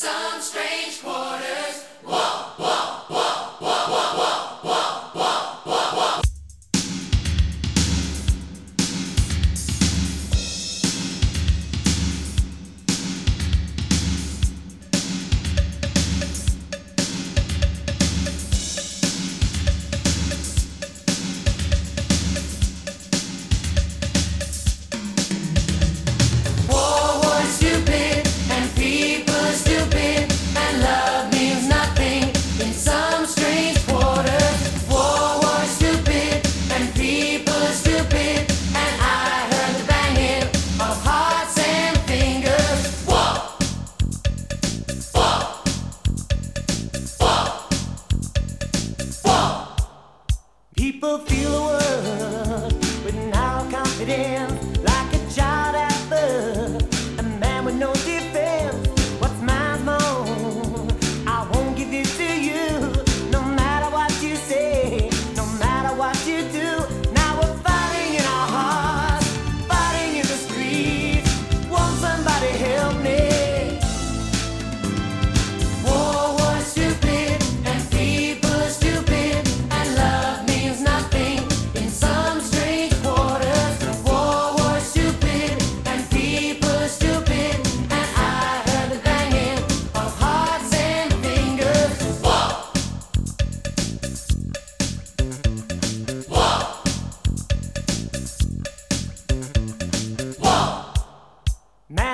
some strange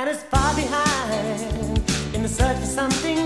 is far behind. In the search for something